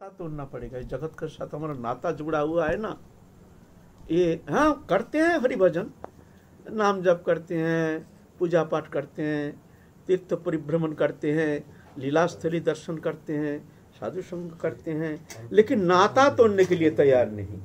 तोड़ना पड़ेगा। इस जगत के साथ हमारा नाता जुड़ा हुआ है ना? ये हाँ करते हैं हरि भजन नाम जप करते हैं पूजा पाठ करते हैं तीर्थ परिभ्रमण करते हैं लीला स्थली दर्शन करते हैं साधु संग करते हैं लेकिन नाता तोड़ने के लिए तैयार नहीं।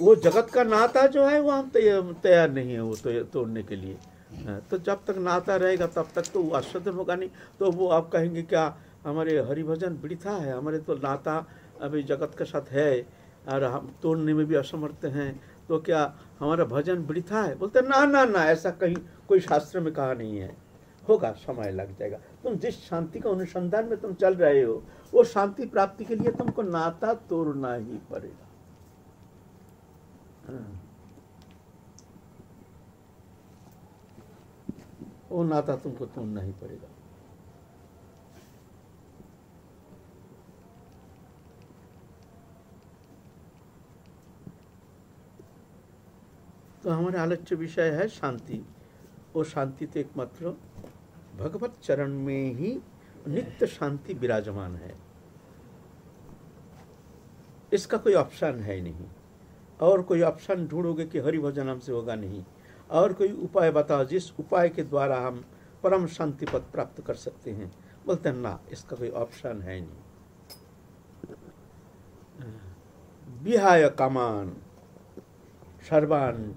वो जगत का नाता जो है वो हम तैयार नहीं है वो तो तोड़ने के लिए। हाँ, तो जब तक नाता रहेगा तब तक तो वो आश्वादन होगा नहीं। तो वो आप कहेंगे क्या हमारे हरिभजन वृथा है, हमारे तो नाता अभी जगत के साथ है, और हम तोड़ने में भी असमर्थ हैं। तो क्या हमारा भजन वृथा है? बोलते ना ना ना, ऐसा कहीं, कोई शास्त्र में कहा नहीं है। होगा, समय लग जाएगा। तुम जिस शांति का अनुसंधान में तुम चल रहे हो, वो शांति प्राप्ति के लिए तुमको नाता तोड़ना ही पड़ेगा। हाँ। वो नाता तुमको तोड़ना ही पड़ेगा। तो हमारे आलोच्य विषय है शांति। वो शांति तो एकमात्र भगवत चरण में ही नित्य शांति विराजमान है। इसका कोई ऑप्शन है नहीं। और कोई ऑप्शन ढूंढोगे कि हरि भजन हमसे होगा नहीं। और कोई उपाय बताओ जिस उपाय के द्वारा हम परम शांति पद प्राप्त कर सकते हैं। बोलते हैं, ना, इसका कोई ऑप्शन है नहीं। विहाय कामान, सर्वान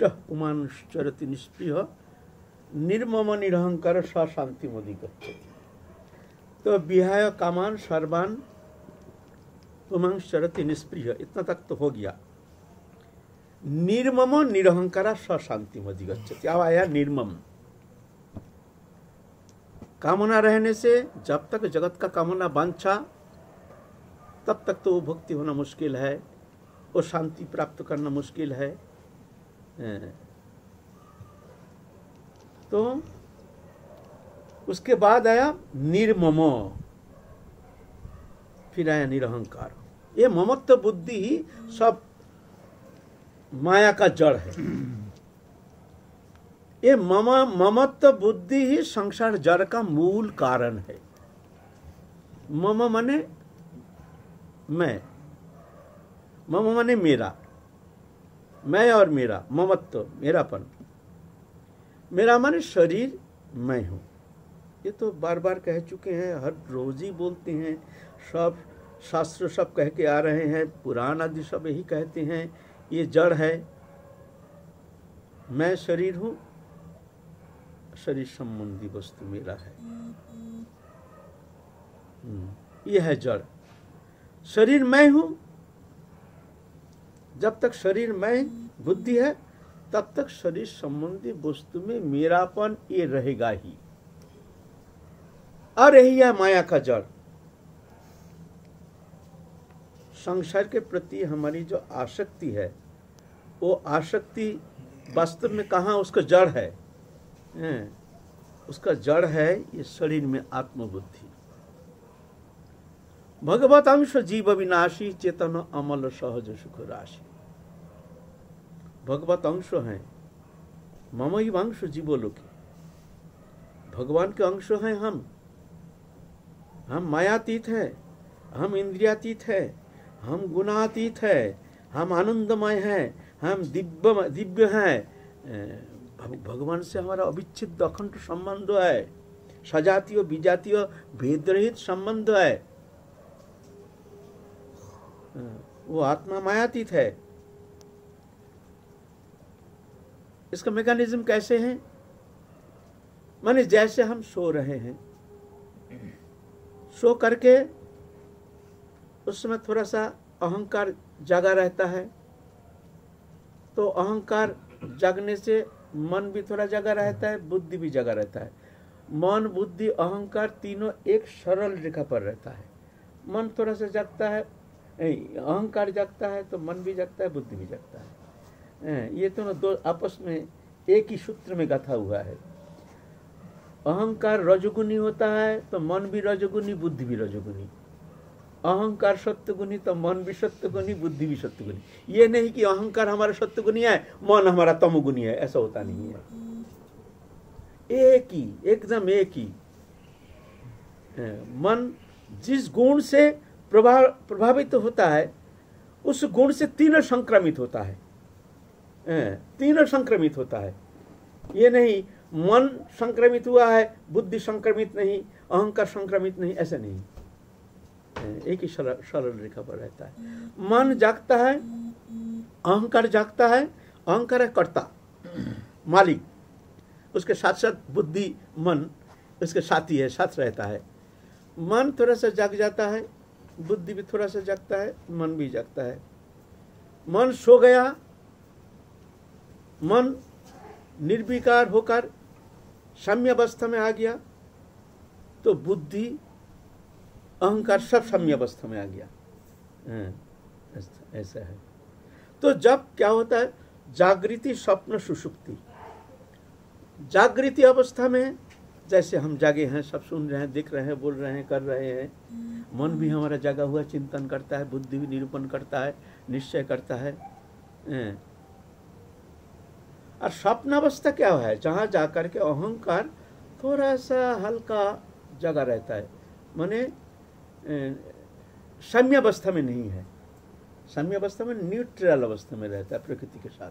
पुमानुश्चरति निष्प्रिय। निर्मम निरहंकार स शांति मोदी गच्छति तो विहाय कामान, सर्वान पुमांश्चरति निष्प्रिय। इतना तक तो हो गया। निर्मम निरहंकार शांति मोदी गच्छति अब आया निर्मम। कामना रहने से जब तक जगत का कामना बांछा तब तक तो वो भक्ति होना मुश्किल है। वो शांति प्राप्त करना मुश्किल है। तो उसके बाद आया निर्ममो। फिर आया निरहंकार। ये ममत्व बुद्धि सब माया का जड़ है। ये मम, ममत्व बुद्धि ही संसार जड़ का मूल कारण है। मम मने मैं। मम मने मेरा। मैं और मेरा, ममत्व, मेरापन। मेरा माने शरीर, मैं हूँ। ये तो बार बार कह चुके हैं, हर रोज ही बोलते हैं। सब शास्त्र सब कह के आ रहे हैं, पुराण आदि सब यही कहते हैं, ये जड़ है। मैं शरीर हूँ, शरीर संबंधी वस्तु मेरा है। यह है जड़। शरीर मैं हूँ जब तक शरीर में बुद्धि है, तब तक शरीर संबंधी वस्तु में मेरापन ये रहेगा ही। और यही है माया का जड़। संसार के प्रति हमारी जो आसक्ति है, वो आसक्ति वास्तव में कहा उसका जड़ है, उसका जड़ है ये शरीर में आत्मबुद्धि। भगवत अंश जीव विनाशी, चेतन अमल सहज सुख राशि। भगवत अंश हैं। मम ही अंश जीवोलोकी। भगवान के अंश हैं हम। हम मायातीत हैं, हम इंद्रियातीत है, हम गुणातीत है, हम आनंदमय हैं, हम दिव्य दिव्य हैं। भगवान से हमारा अविच्छिन्न अखंड संबंध है। सजातीय विजातीय भेदरहित संबंध है। वो आत्मा मायातीत है। इसका मैकेनिज्म कैसे है? माने जैसे हम सो रहे हैं, सो करके उस समय थोड़ा सा अहंकार जागा रहता है। तो अहंकार जागने से मन भी थोड़ा जगा रहता है, बुद्धि भी जगा रहता है। मन, बुद्धि, अहंकार तीनों एक सरल रेखा पर रहता है। मन थोड़ा सा जगता है अहंकार जगता है तो मन भी जगता है, बुद्धि भी जगता है। ये दोनों दो आपस में एक ही सूत्र में गाथा हुआ है। अहंकार रजगुनी होता है तो मन भी रजगुनी बुद्धि भी रजगुनी अहंकार सत्यगुनी तो मन भी सत्यगुनी बुद्धि भी सत्यगुनी ये नहीं कि अहंकार हमारा सत्यगुनी है मन हमारा तमगुनी है ऐसा होता नहीं है। एक ही एकदम एक ही। मन जिस गुण से प्रभाव प्रभावित तो होता है उस गुण से तीनों संक्रमित होता हैं, तीनों संक्रमित होता है। ये नहीं, मन संक्रमित हुआ है, बुद्धि संक्रमित नहीं, अहंकार संक्रमित नहीं, ऐसा नहीं। एक ही सरल सरल रेखा पर रहता है। मन जागता है, अहंकार जागता है, अहंकार है कर्ता, मालिक। उसके साथ साथ बुद्धि, मन, उसके साथी है, साथ रहता है। मन थोड़ा सा जाग जाता है, बुद्धि भी थोड़ा सा जागता है, मन भी जागता है। मन सो गया मन निर्विकार होकर साम्य अवस्था में आ गया तो बुद्धि अहंकार सब साम्य अवस्था में आ गया। हाँ, ऐसा- ऐसा है। तो जब क्या होता है जागृति स्वप्न सुषुप्ति जागृति अवस्था में जैसे हम जागे हैं सब सुन रहे हैं दिख रहे हैं बोल रहे हैं कर रहे हैं। मन भी हमारा जागा हुआ चिंतन करता है बुद्धि भी निरूपण करता है निश्चय करता है। हैं। और स्वप्नावस्था क्या है? जहाँ जाकर के अहंकार थोड़ा सा हल्का जगह रहता है। माने साम्य अवस्था में नहीं है। साम्य अवस्था में न्यूट्रल अवस्था में रहता है प्रकृति के साथ।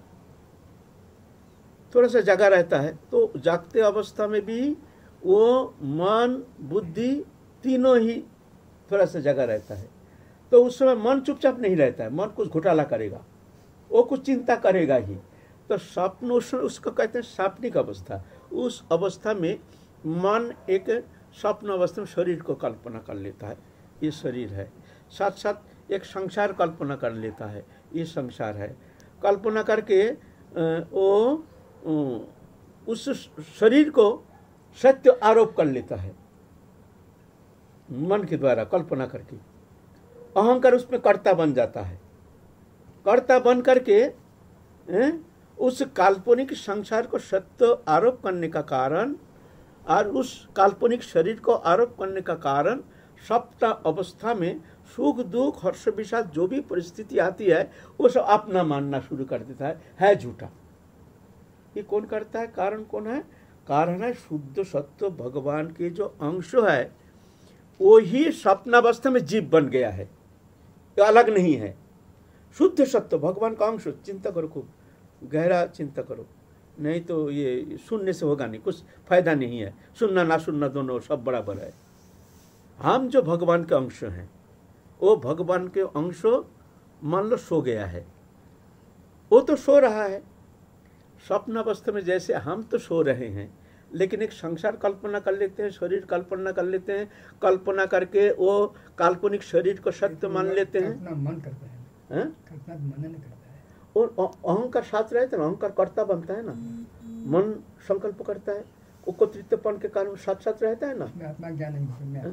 थोड़ा सा जगह रहता है। तो जागते अवस्था में भी वो मन, बुद्धि तीनों ही थोड़ा सा जगह रहता है। तो उस समय मन चुपचाप नहीं रहता है। मन कुछ घोटाला करेगा। वो कुछ चिंता करेगा ही। तो स्वप्न उस उसको कहते हैं सापनिक अवस्था। उस अवस्था में मन एक स्वप्न अवस्था में शरीर को कल्पना कर लेता है। ये शरीर है। साथ साथ एक संसार कल्पना कर लेता है। ये संसार है। कल्पना करके वो उस शरीर को सत्य आरोप कर लेता है। मन के द्वारा कल्पना करके। अहंकार उसमें कर्ता बन जाता है। कर्ता बन करके हैं, उस काल्पनिक संसार को सत्य आरोप करने का कारण और उस काल्पनिक शरीर को आरोप करने का कारण सप्त अवस्था में सुख, दुख, हर्ष, विषाद, जो भी परिस्थिति आती है, वो सब अपना मानना शुरू कर देता है। है झूठा। ये कौन करता है? कारण कौन है? कारण है शुद्ध, सत्य, भगवान के जो अंश है, वो ही स्वप्नावस्था में जीव बन गया है। अलग नहीं है। शुद्ध, सत्य, भगवान का अंश चिंता करो खूब। गहरा चिंता करो। नहीं तो ये सुनने से होगा नहीं कुछ फ़ायदा नहीं है। सुनना ना सुनना दोनों सब बराबर है। हम जो भगवान के अंश हैं वो भगवान के अंश मान लो सो गया है। वो तो सो रहा है। स्वप्न अवस्था में जैसे हम तो सो रहे हैं लेकिन एक संसार कल्पना कर लेते हैं शरीर कल्पना कर लेते हैं कल्पना करके वो काल्पनिक शरीर को सत्य मान लेते हैं। मन करता है। और अहंकार साथ रहते हैं ना अहंकार कर्ता बनता है ना। मन संकल्प करता है वो कर्तृत्वपन के कारण साथ साथ रहता है ना। आत्मा ज्ञान आत्मा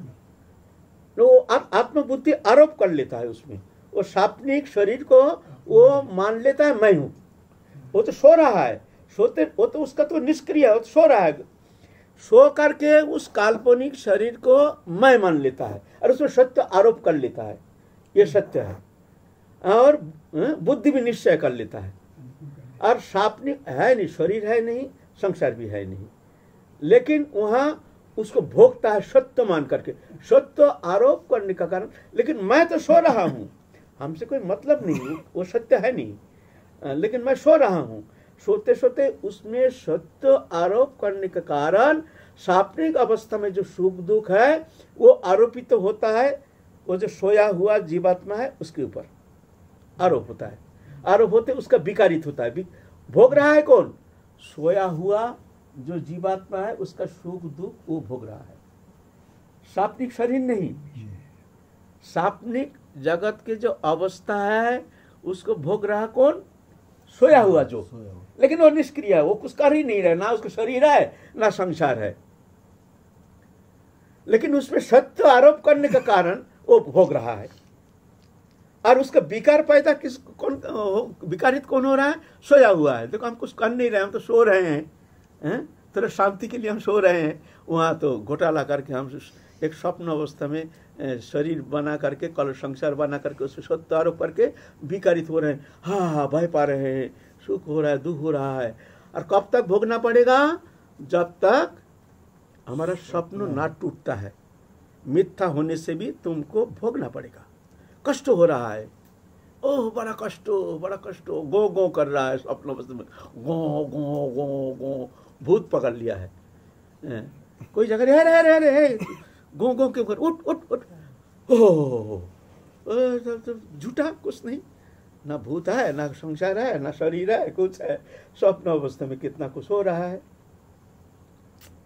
तो वो आत्मबुद्धि आरोप कर लेता है उसमें। वो सापनिक शरीर को वो मान लेता है मैं हूँ। वो तो सो रहा है। सोते वो तो उसका तो निष्क्रिय है वो तो सो रहा है। सो करके उस काल्पनिक शरीर को मैं मान लेता है। और उसमें सत्य आरोप कर लेता है। ये सत्य है। और बुद्धि भी निश्चय कर लेता है। और सापनिक है नहीं, शरीर है नहीं, संसार भी है नहीं। लेकिन वहाँ उसको भोगता है सत्य मान करके। सत्य आरोप करने का कारण, लेकिन मैं तो सो रहा हूँ। हमसे कोई मतलब नहीं वो सत्य है नहीं। लेकिन मैं सो रहा हूँ। सोते सोते उसमें सत्य आरोप करने का कारण सापनिक अवस्था में जो सुख दुख है, वो आरोपित तो होता है, वो जो सोया हुआ जीवात्मा है, उसके ऊपर। आरोप होता है। आरोप होते उसका विकारित होता है। भोग रहा है कौन? सोया हुआ जो जीवात्मा है उसका सुख दुख वो भोग रहा है। सापनिक शरीर नहीं। सापनिक जगत के जो अवस्था है उसको भोग रहा कौन? सोया हुआ जो। सोया हुआ। लेकिन वो निष्क्रिय है वो कुछ कर ही नहीं रहा ना उसका शरीर है ना संसार है। लेकिन उसमें सत्य आरोप करने का कारण वो भोग रहा है। और उसका विकार पैदा किस, कौन विकारित कौन हो रहा है? सोया हुआ है। देखो, हम कुछ कर नहीं रहे, हम तो सो रहे हैं थोड़ा शांति के लिए हम सो रहे हैं। वहाँ तो घोटाला करके हम एक स्वप्न अवस्था में शरीर बना करके, कल संसार बना करके उसमें सत्य आरोप करके विकारित हो रहे हैं। हाँ हाँ भय पा रहे हैं, सुख हो रहा है, दुख हो रहा है। और कब तक भोगना पड़ेगा? जब तक हमारा स्वप्न ना टूटता है। मिथ्या होने से भी तुमको भोगना पड़ेगा। कष्ट हो रहा है। ओह बड़ा कष्ट बड़ा कष्ट। गो गो कर रहा है स्वप्न अवस्था में गो गो गो गो। भूत पकड़ लिया है। कोई जगह अरे अरे अरे अरे। गो गो क्यों कर? उठ उठ उठ। ओह तो- तो झूठा? कुछ नहीं। ना भूत है ना संसार है ना शरीर है कुछ है। स्वप्न अवस्था में कितना कुछ हो रहा है।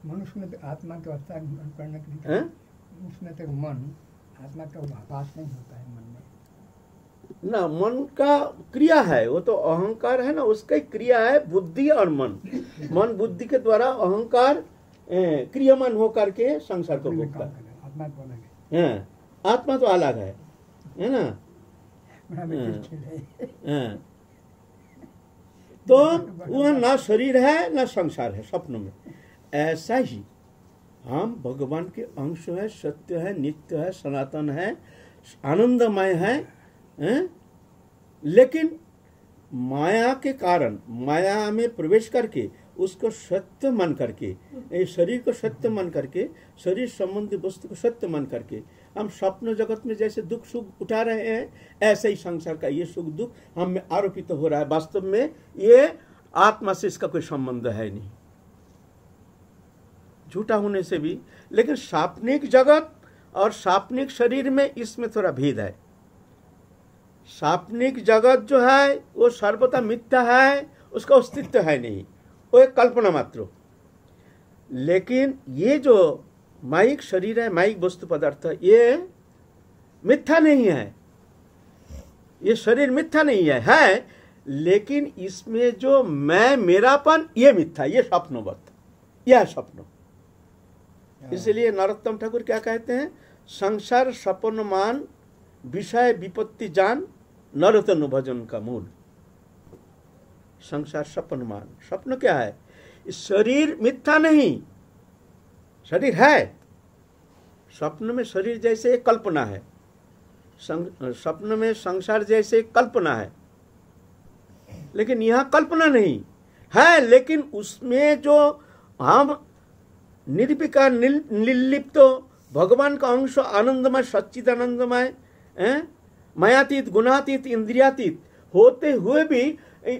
मनुष्य में तो आत्मा की अवस्था करने के लिए? उसमें तो मन आत्मा का नहीं होता है मन में। ना मन का क्रिया है वो तो अहंकार है ना उसका ही क्रिया है बुद्धि और मन। मन बुद्धि के द्वारा अहंकार क्रियामान होकर के संसार को भोगता है। आत्मा है? आत्मा तो अलग है है ना? है। हैं? तो वह ना शरीर है ना संसार है स्वप्न में। ऐसा ही। हम भगवान के अंश है सत्य है नित्य है सनातन है आनंदमय है, हैं? लेकिन माया के कारण माया में प्रवेश करके उसको सत्य मान करके ये शरीर को सत्य मान करके शरीर संबंधी वस्तु को सत्य मान करके हम स्वप्न जगत में जैसे दुख सुख उठा रहे हैं ऐसे ही संसार का ये सुख दुख हम में आरोपित तो हो रहा है। वास्तव में ये आत्मा से इसका कोई संबंध है नहीं। झूठा होने से भी, लेकिन सापनिक जगत और सापनिक शरीर में इसमें थोड़ा भेद है। सापनिक जगत जो है, वो सर्वथा मिथ्या है, उसका अस्तित्व है नहीं, वो एक कल्पना मात्र। लेकिन ये जो माइक शरीर है, माइक वस्तु पदार्थ, ये मिथ्या नहीं है। ये शरीर मिथ्या नहीं है है, लेकिन इसमें जो मैं, मेरापन, ये मिथ्या, ये स्वप्नवत, यह स्वप्न। इसलिए नरोत्तम ठाकुर क्या कहते हैं? संसार सपनमान, विषय विपत्ति जान नरोत्तम भजन का मूल। संसार सपनमान। स्वप्न क्या है? शरीर मिथ्या नहीं। शरीर है। स्वप्न में शरीर जैसे एक कल्पना है। स्वप्न में संसार जैसे एक कल्पना है। लेकिन यहाँ कल्पना नहीं। है, लेकिन उसमें जो हम निल- निर्लिप्त भगवान का अंश आनंदमय सच्चिदानंदमय? मायातीत, गुणातीत, इंद्रियातीत होते हुए भी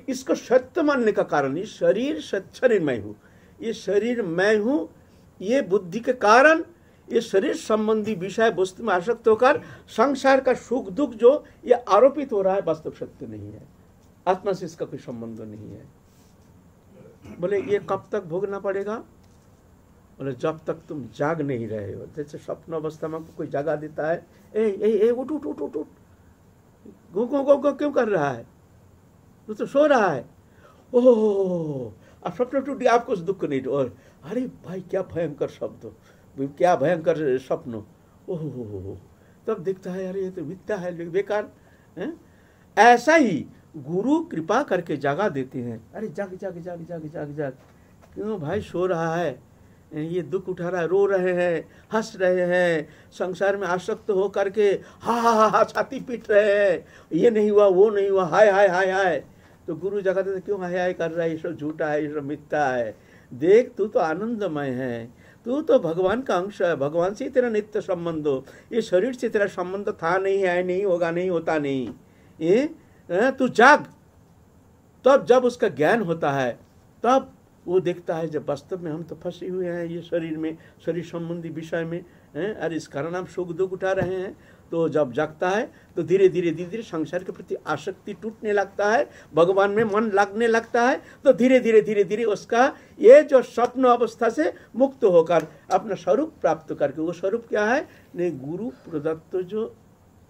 इसको सत्य मानने का कारण, ये शरीर शरीर मैं हूँ। ये शरीर मैं हूँ, ये बुद्धि के कारण, ये शरीर संबंधी विषय वस्तु में आसक्त होकर संसार का सुख दुख जो ये आरोपित हो रहा है, वास्तव सत्य नहीं है। आत्मा से इसका कोई संबंध नहीं है। बोले, ये कब तक भोगना पड़ेगा? बोले जब तक तुम जाग नहीं रहे हो, जैसे स्वप्न अवस्था में आपको कोई जगा देता है, ए ए ए, उठ उठ उठ उठ उठ। गो गो गो गो, क्यों कर रहा है? तू तो सो रहा है। ओह अब स्वप्न टूट गया, आपको दुख नहीं और, अरे भाई, क्या भयंकर शब्द। क्या भयंकर स्वप्न। ओह तब दिखता है, अरे, ये तो मिथ्या है बेकार, हैं? ऐसा ही गुरु कृपा करके जगा देते हैं। अरे, जाग जाग जाग जाग जाग जाग। क्यों भाई, सो रहा है? ये दुख उठा रहा है, रो रहे हैं, हंस रहे हैं, संसार में आसक्त हो करके हा हा हा हा, छाती पीट रहे हैं। ये नहीं हुआ, वो नहीं हुआ, हाय हाय हाय हाय। तो गुरु जगह देते क्यों हाय हाय कर रहा है? ये सब झूठा है, ये सब मिथ्या है। देख, तू तो आनंदमय है। तू तो भगवान का अंश है। भगवान से तेरा नित्य संबंध हो। ये शरीर से तेरा संबंध था नहीं, है नहीं, होगा नहीं, होता नहीं। ये तू जाग। तब जब उसका ज्ञान होता है, तब वो देखता है जब वास्तव में हम तो फंसे हुए हैं, ये शरीर में, शरीर संबंधी विषय में, हैं और इस कारण हम सुख दुख उठा रहे हैं। तो जब जागता है तो धीरे धीरे धीरे धीरे संसार के प्रति आसक्ति टूटने लगता है, भगवान में मन लगने लगता है तो धीरे धीरे धीरे धीरे उसका ये जो स्वप्न अवस्था से मुक्त होकर अपना स्वरूप प्राप्त करके, वो स्वरूप क्या है? नहीं, गुरु प्रदत्त जो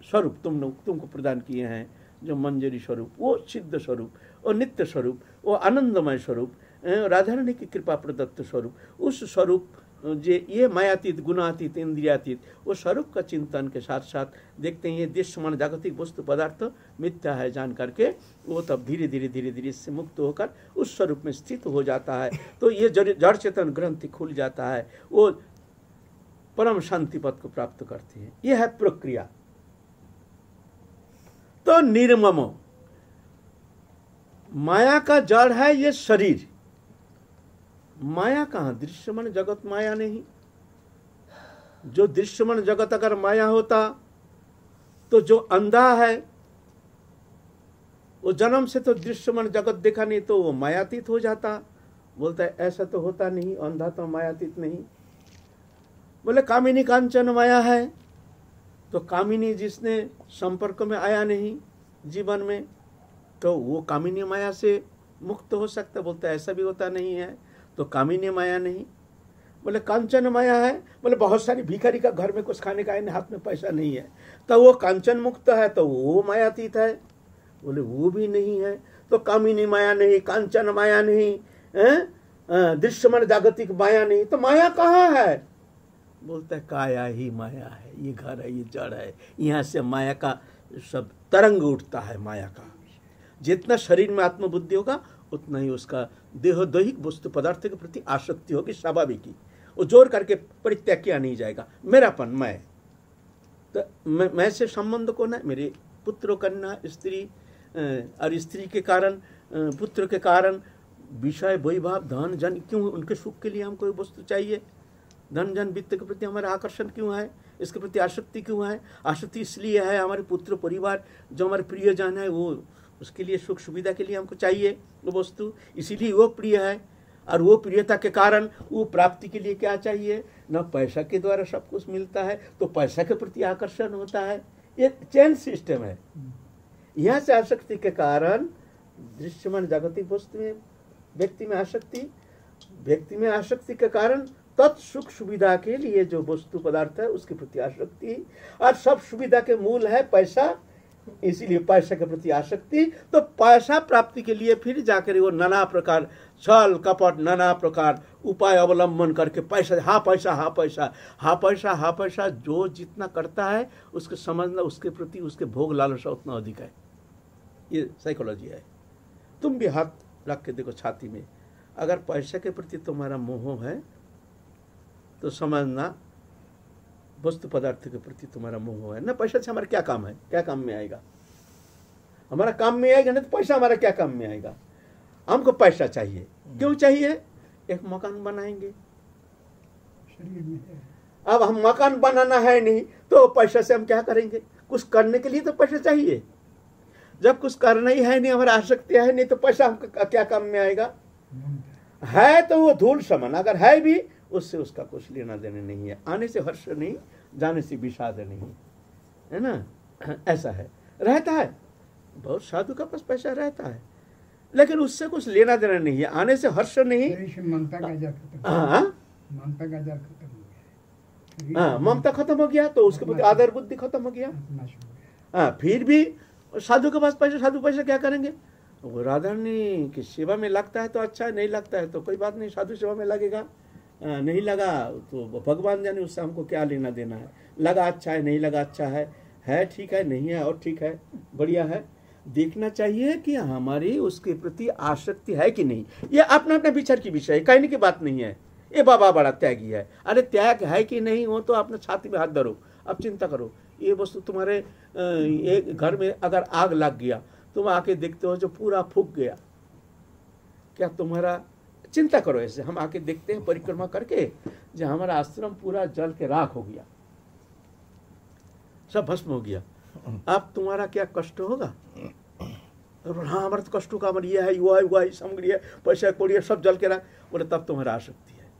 स्वरूप तुम लोग, तुमको प्रदान किए हैं, जो मंजरी स्वरूप, वो सिद्ध स्वरूप, वो नित्य स्वरूप, वो आनंदमय स्वरूप राधा रानी की कृपा प्रदत्त स्वरूप। उस स्वरूप जे ये मायातीत, गुणातीत, इंद्रियातीत वो स्वरूप का चिंतन के साथ साथ देखते हैं, ये देश समान जागतिक वस्तु पदार्थ मिथ्या है जान करके, वो तब धीरे धीरे धीरे धीरे इससे मुक्त होकर उस स्वरूप में स्थित हो जाता है। तो ये जड़ चेतन ग्रंथि खुल जाता है, वो परम शांति पद को प्राप्त करते हैं। यह है प्रक्रिया। तो निर्ममो। माया का जड़ है ये शरीर। माया कहाँ? दृश्य मन जगत माया नहीं। जो दृश्यमान जगत अगर माया होता तो जो अंधा है, वो जन्म से तो दृश्यमान जगत देखा नहीं तो वो मायातीत हो जाता। बोलता है, ऐसा तो होता नहीं, अंधा तो मायातीत नहीं। बोले, कामिनी कांचन माया है। तो कामिनी जिसने संपर्क में आया नहीं, जीवन में तो वो कामिनी माया से मुक्त हो सकता बोलता है, ऐसा भी होता नहीं है। तो कामिनी माया नहीं। बोले, कांचन माया है। बोले, बहुत सारी भिखारी का घर में कुछ खाने का है हाथ में पैसा नहीं है। तो वो कांचन मुक्त है तो वो मायातीत है। बोले, वो भी नहीं है। तो कामिनी माया नहीं, कांचन माया नहीं दृश्यमन जागतिक माया नहीं। तो माया कहाँ है? बोलता है, काया ही माया है, ये घर है, ये जड़ है। यहाँ से माया का सब तरंग उठता है, माया का। जितना शरीर में आत्मबुद्धि होगा, उतना ही उसका देह दैहिक वस्तु पदार्थ के प्रति आसक्ति होगी स्वाभाविक ही। वो ज़ोर करके परित्याग किया नहीं जाएगा। मेरापन मैं। तो मैं, से संबंध कौन है? मेरे पुत्र कन्या स्त्री और स्त्री के कारण पुत्र के कारण। विषय वैभाव धन जन क्यों उनके सुख के लिए हमको वस्तु चाहिए? धन जन वित्त के प्रति हमारा आकर्षण क्यों है? इसके प्रति आसक्ति क्यों है? आसक्ति इसलिए है हमारे पुत्र परिवार जो हमारे प्रियजन है वो उसके लिए सुख सुविधा के लिए हमको चाहिए। वस्तु इसीलिए वो प्रिय है। और वो प्रियता के कारण वो प्राप्ति के लिए क्या चाहिए? न पैसा के द्वारा सब कुछ मिलता है तो पैसा के प्रति आकर्षण होता है। ये चेन सिस्टम है। यहाँ से आसक्ति के कारण दृश्यमान जागतिक वस्तु में व्यक्ति में आसक्ति, व्यक्ति में आसक्ति के कारण तत्सुख सुविधा के लिए जो वस्तु पदार्थ है, उसके प्रति आसक्ति। और सब सुविधा के मूल है पैसा इसीलिए पैसा के प्रति आसक्ति तो पैसा प्राप्ति के लिए फिर जाकर वो नाना प्रकार छल, कपट, नाना प्रकार उपाय अवलंबन करके पैसा, हा पैसा हा पैसा हा पैसा हा पैसा, जो जितना करता है, उसके समझना उसके प्रति उसके भोग लालसा उतना अधिक है। ये साइकोलॉजी है। तुम भी हाथ रख के देखो छाती में। अगर पैसा के प्रति तुम्हारा मोह है तो समझना वस्तु पदार्थ के प्रति तुम्हारा मोह है। ना पैसा से हमारा क्या काम है? क्या काम में आएगा? हमारा काम में आएगा ना तो पैसा हमारा क्या काम में आएगा? हमको पैसा चाहिए। क्यों चाहिए? एक मकान बनाएँगे। अब हम मकान बनाना है नहीं तो पैसा से हम क्या करेंगे? कुछ करने के लिए तो पैसा चाहिए। जब कुछ करना ही है नहीं हमारा आसक्ति है नहीं तो पैसा हमको क्या काम में आएगा? है तो वो धूल समान। अगर है भी उससे उसका कुछ लेना देना नहीं है। आने से हर्ष नहीं जाने से विषाद नहीं। है ना? ऐसा है। रहता है। बहुत साधु का पास पैसा रहता है। लेकिन उससे कुछ लेना देना नहीं है। आने से हर्ष नहीं। ममता हाँ? हो गया। हाँ? ममता खत्म हो गया तो उसके प्रति आदर बुद्धि खत्म हो गया। हाँ फिर भी साधु के पास पैसा साधु पैसा क्या करेंगे? वो राधा रानी की सेवा में लगता है तो अच्छा है नहीं लगता है तो कोई बात नहीं साधु सेवा में लगेगा। नहीं लगा तो भगवान जाने उससे हमको क्या लेना देना है? लगा अच्छा है, नहीं लगा अच्छा है? है ठीक है, नहीं है और ठीक है, बढ़िया है। देखना चाहिए कि हमारी उसके प्रति आसक्ति है कि नहीं। ये अपना अपना विचार की विषय है, कहने की बात नहीं है। ये बाबा बड़ा त्यागी है। अरे त्याग है कि नहीं हो तो अपने छाती में हाथ धरो, अब चिंता करो। ये वस्तु तुम्हारे एक घर में अगर आग लग गया, तुम आके देखते हो जो पूरा फूक गया। क्या तुम्हारा चिंता करो ऐसे। हम आके देखते हैं परिक्रमा करके जो हमारा आश्रम पूरा जल के राख हो गया। सब भस्म हो गया। अब तुम्हारा क्या कष्ट होगा? हाँ हमारा तो कष्टों का हमारे ये है युवा युवा सामग्री है पैसा कौड़ी है सब जल के राख। बोले तब तुम्हारा आ सकती है।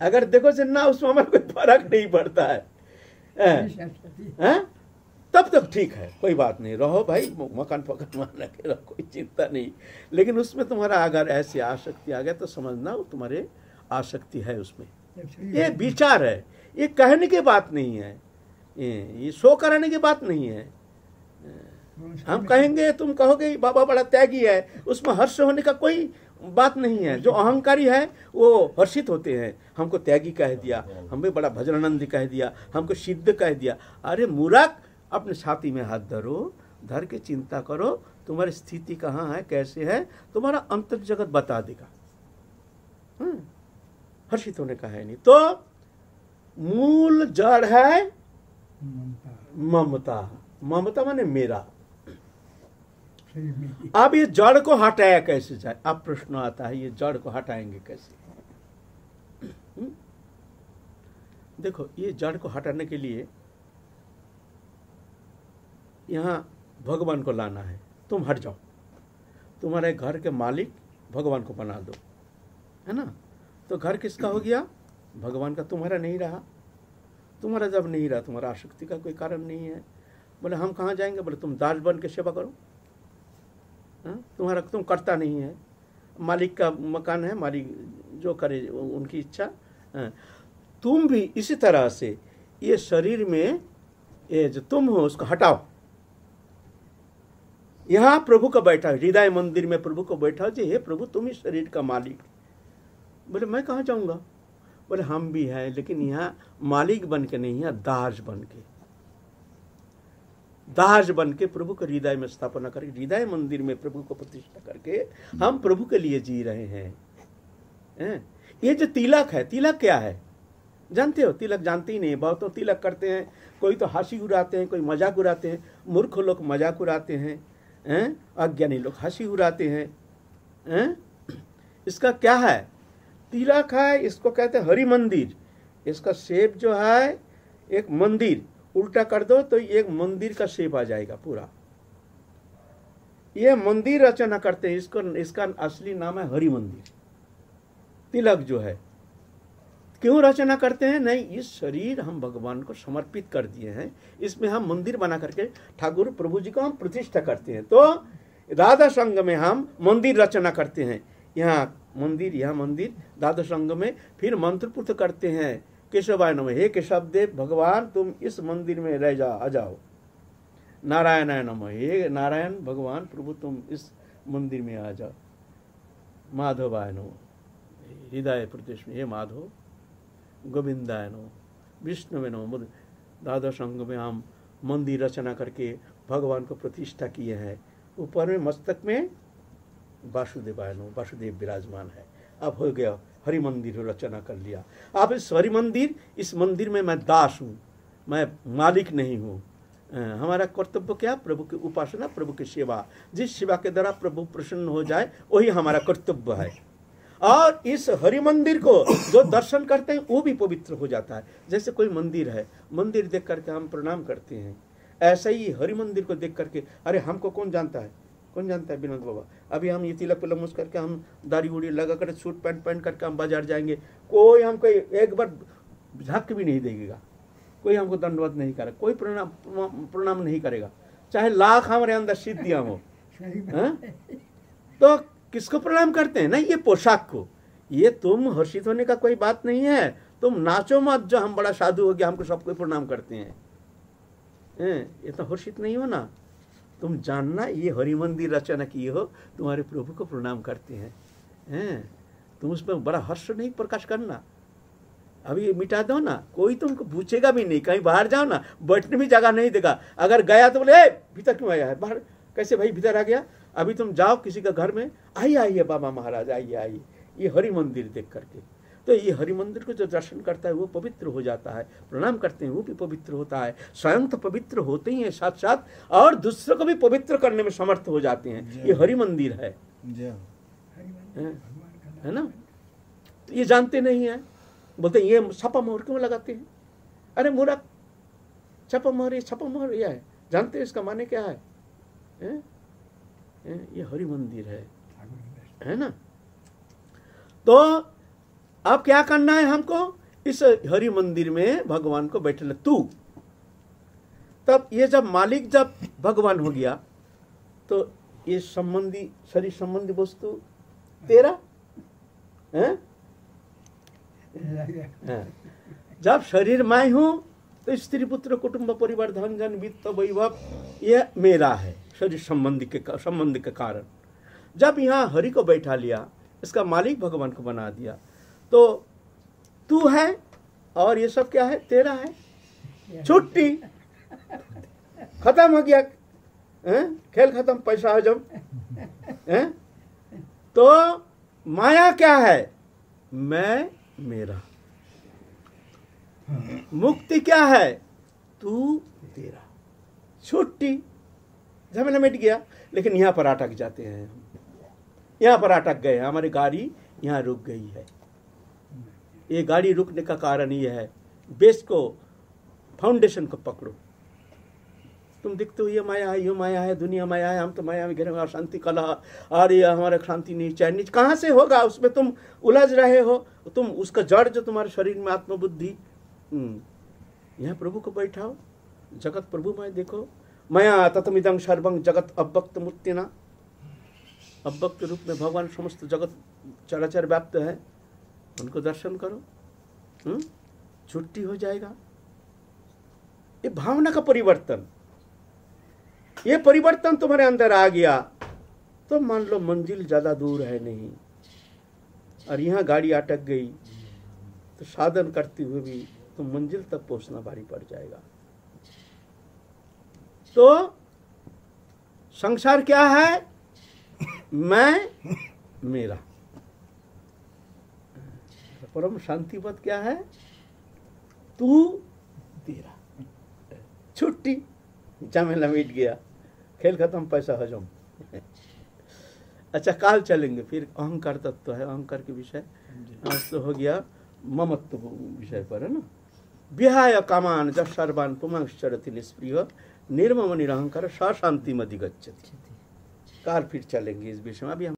अगर देखो से ना उसमें हमारा कोई फ़र्क नहीं पड़ता है, है? तब तक ठीक है कोई बात नहीं। रहो भाई मकान पकड़ मान रखे रहो कोई चिंता नहीं। लेकिन उसमें तुम्हारा अगर ऐसी आसक्ति आ गया तो समझना वो तुम्हारे आसक्ति है उसमें। ये विचार है। ये कहने की बात नहीं है। ये ये शो कराने की बात नहीं है। हम कहेंगे तुम कहोगे बाबा बड़ा त्यागी है। उसमें हर्ष होने का कोई बात नहीं है। जो अहंकारी है वो हर्षित होते हैं। हमको त्यागी कह दिया हमें बड़ा भजनानंद कह दिया हमको सिद्ध कह दिया। अरे मूर्ख अपने छाती में हाथ धरो धर के चिंता करो तुम्हारी स्थिति कहाँ है कैसे है तुम्हारा अंतर जगत बता देगा। हम्म, हर्षित होने का है नहीं। तो मूल जड़ है ममता। ममता। माने मेरा। अब ये जड़ को हटाया कैसे जाए? अब प्रश्न आता है ये जड़ को हटाएँगे कैसे? देखो ये जड़ को हटाने के लिए यहाँ भगवान को लाना है, तुम हट जाओ। तुम्हारे घर के मालिक भगवान को बना दो, है ना? तो घर किसका हो गया? भगवान का तुम्हारा नहीं रहा। तुम्हारा जब नहीं रहा, तुम्हारा आसक्ति का कोई कारण नहीं है। बोले, हम कहाँ जाएँगे? बोले, तुम दास बन के सेवा करो। हाँ? तुम्हारा तुम करता नहीं है। मालिक का मकान है, मालिक जो करे उनकी इच्छा। हाँ। तुम भी इसी तरह से ये शरीर में ये जो तुम हो, उसको हटाओ। यहाँ प्रभु का बैठा हृदय मंदिर में प्रभु को बैठा जी, हे प्रभु, तुम ही शरीर का मालिक। बोले, मैं कहाँ जाऊँगा? बोले, हम भी हैं, लेकिन यहाँ मालिक बन के नहीं है दास बन के। दास बन के प्रभु को हृदय में स्थापना करके, हृदय मंदिर में प्रभु को प्रतिष्ठा करके हम प्रभु के लिए जी रहे हैं। हैं? ये जो तिलक है, तिलक क्या है? जानते हो, तिलक जानते ही नहीं, बहुत तिलक करते हैं, कोई तो हँसी उड़ाते हैं, कोई मज़ाक उड़ाते हैं, मूर्ख लोग मज़ाक उड़ाते हैं। हैं? अज्ञानी लोग हँसी उड़ाते हैं। हैं? इसका क्या है? तिलक है इसको कहते हैं हरि मंदिर। इसका शेप जो है, एक मंदिर। उल्टा कर दो तो एक मंदिर का शेप आ जाएगा पूरा। ये मंदिर रचना करते हैं। इसको, इसका असली नाम है हरि मंदिर। तिलक जो है। क्यों रचना करते हैं? नहीं इस शरीर हम भगवान को समर्पित कर दिए हैं। इसमें हम मंदिर बना करके ठाकुर प्रभु जी को हम प्रतिष्ठा करते हैं। तो राधा संघ में हम मंदिर रचना करते हैं। यहाँ मंदिर यहाँ मंदिर दादा संघ में फिर मंत्रपुत्र करते हैं। केशवाय नम। हे केशव देव भगवान, तुम इस मंदिर में रह जा, आ जाओ। नारायण नम। हे नारायण, भगवान, प्रभु, तुम इस मंदिर में आ जाओ। माधवाय नम। हृदय प्रदेश में। हे माधव गोविंदाय नो विष्णु नो दादा संघ में हम मंदिर रचना करके भगवान को प्रतिष्ठा किए हैं। ऊपर में मस्तक में वासुदेवाय नो वासुदेव विराजमान है। अब हो गया हरि मंदिर रचना कर लिया। आप इस हरि मंदिर इस मंदिर में मैं दास हूँ, मैं मालिक नहीं हूँ। हमारा कर्तव्य क्या? प्रभु की उपासना, प्रभु की सेवा। जिस सेवा के द्वारा प्रभु प्रसन्न हो जाए, वही हमारा कर्तव्य है। और इस हरि मंदिर को जो दर्शन करते हैं वो भी पवित्र हो जाता है। जैसे कोई मंदिर है मंदिर देख करके हम प्रणाम करते हैं। ऐसा ही हरि मंदिर को देख करके अरे हमको कौन जानता है? कौन जानता है विनोद बाबा? अभी हम ये तिलक पिलमुस करके हम दाढ़ी उड़ी लगा कर सूट पैंट पहन करके हम बाज़ार जाएँगे। कोई हमको एक बार झक भी नहीं देगा। कोई हमको दंडवत नहीं करेगा कोई प्रणाम प्रणाम नहीं करेगा। चाहे लाख हमारे अंदर सिद्धियाँ हो। तो किसको प्रणाम करते हैं? ना ये पोशाक को। ये तुम हर्षित होने का कोई बात नहीं है। तुम नाचो मत, जो हम बड़ा साधु हो गया, हमको सबको प्रणाम करते हैं। ये तो हर्षित नहीं हो ना तुम जानना, ये हरि मंदिर रचना किए हो, तुम्हारे प्रभु को प्रणाम करते हैं। हैं? तुम उसमें बड़ा हर्ष नहीं प्रकाश करना। अभी मिटा दो ना। कोई तुमको पूछेगा भी नहीं। कहीं बाहर जाओ ना, बैठने भी जगह नहीं देगा। अगर गया तो बोले भीतर क्यों आया है? बाहर, कैसे भाई, भीतर आ गया? अभी तुम जाओ किसी का घर में आइए आइए बाबा महाराज आइए आइए। ये हरि मंदिर देख करके। तो ये हरि मंदिर को जो दर्शन करता है वो पवित्र हो जाता है। प्रणाम करते हैं वो भी पवित्र होता है। स्वयं तो पवित्र होते ही हैं साथ साथ और दूसरों को भी पवित्र करने में समर्थ हो जाते हैं। ये हरि मंदिर है। है। ना? तो ये जानते नहीं है। बोलते ये छपा मोहर क्यों लगाते हैं? अरे मूर्ख छपा मोहर ये छपा मोहर यह है। जानते हैं इसका माने क्या है, है? ये हरि मंदिर है है ना? तो अब क्या करना है हमको? इस हरि मंदिर में भगवान को बैठे तू। तब ये जब मालिक जब भगवान हो गया तो ये संबंधी शरीर संबंधी वस्तु तेरा? है? है? जब शरीर मैं हूँ तो स्त्री पुत्र कुटुंब परिवार धन जन वित्त वैभव ये मेरा है। शरीर संबंधी के संबंध के कारण। जब यहाँ हरि को बैठा लिया, इसका मालिक भगवान को बना दिया तो तू है और ये सब क्या है? तेरा है। छुट्टी। खत्म हो गया। है? खेल खत्म, पैसा हजम है? तो माया क्या है? मैं, मेरा। मुक्ति क्या है? तू, तेरा। छुट्टी। झमेला मिट गया लेकिन यहाँ पर अटक जाते हैं। हम यहाँ पर अटक गए हमारी गाड़ी यहाँ रुक गई है। ये गाड़ी रुकने का कारण ये है बेस को फाउंडेशन को पकड़ो। तुम दिखते हो ये माया है ये माया है दुनिया माया है हम तो माया में घिरे शांति कला और ये हमारा शांति नहीं नहीं कहाँ से होगा उसमें तुम उलझ रहे हो तुम उसका जड़ जो तुम्हारे शरीर में आत्मबुद्धि हम्म, यहाँ प्रभु को बैठाओ जगत प्रभु में देखो मया ततमिदं सर्वं जगत अव्यक्त मूर्तिना अव्यक्त रूप में भगवान समस्त जगत चराचर व्याप्त है। उनको दर्शन करो। हम्म? छुट्टी हो जाएगा। ये भावना का परिवर्तन। ये परिवर्तन तुम्हारे अंदर आ गया। तो मान लो मंजिल ज़्यादा दूर है नहीं। और यहाँ गाड़ी अटक गई। तो साधन करते हुए भी तो मंजिल तक पहुँचना भारी पड़ जाएगा। तो संसार क्या है? मैं मेरा। परम शांति पद क्या है? तू तेरा। छुट्टी। झमेला मिट गया। खेल खत्म पैसा हजम। अच्छा काल चलेंगे। फिर अहंकार तत्व तो है। अहंकार के विषय आज तो हो गया। ममत्व विषय पर है ना? विहाय कामान जब सर्वान पुमांश्चरति निष्प्रिय। निर्मम निरहंकार शांति मधिगच्छति कार फिर चलेंगे इस विषय में। अभी हम